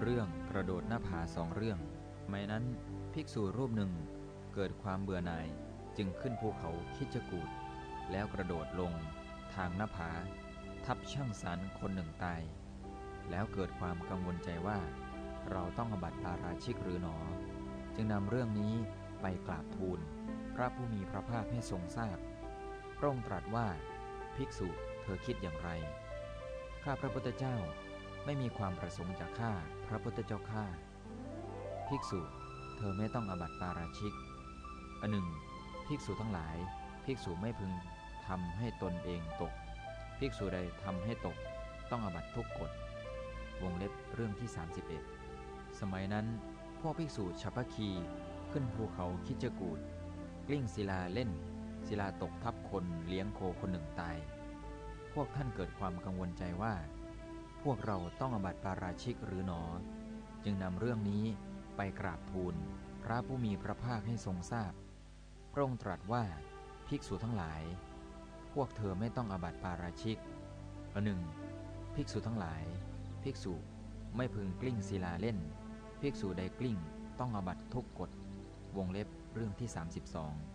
เรื่องกระโดดหน้าผาสองเรื่อง ไม่นั้นภิกษุรูปหนึ่งเกิดความเบื่อหน่ายจึงขึ้นภูเขาคิจกูดแล้วกระโดดลงทางหน้าผา ทับช่างสารคนหนึ่งตาย แล้วเกิดความกังวลใจว่า เราต้องอบัติปาราชิกหรือหนอ จึงนำเรื่องนี้ไปกราบทูล พระผู้มีพระภาคให้ทรงทราบพระองค์ตรัสว่า ภิกษุเธอคิดอย่างไร ข้าพระพุทธเจ้า ไม่มีความประสงค์จะฆ่าพระพุทธเจ้าข้าภิกษุ เธอไม่ต้องอบัติปาราชิกอันหนึ่ง ภิกษุทั้งหลาย ภิกษุไม่พึงทำให้ตนเองตก ภิกษุใดทำให้ตก ต้องอบัติทุกกฎ วงเล็บเรื่องที่ 31 สมัยนั้น พวกภิกษุฉัพพคีขึ้นภูเขาคิจกูดกลิ้งศิลาเล่น ศิลาตกทับคนเลี้ยงโคคนหนึ่งตาย พวกท่านเกิดความกังวลใจว่า พวกเราต้องอบัติปาราชิกหรือหนอ จึงนำเรื่องนี้ไปกราบทูลพระผู้มีพระภาคให้ทรงทราบ พระองค์ตรัสว่าภิกษุทั้งหลาย พวกเธอไม่ต้องอบัติปาราชิกอันหนึ่ง ภิกษุทั้งหลาย ภิกษุไม่พึงกลิ้งศิลาเล่น ภิกษุใดกลิ้งต้องอบัติทุกกฎ วงเล็บเรื่องที่ 32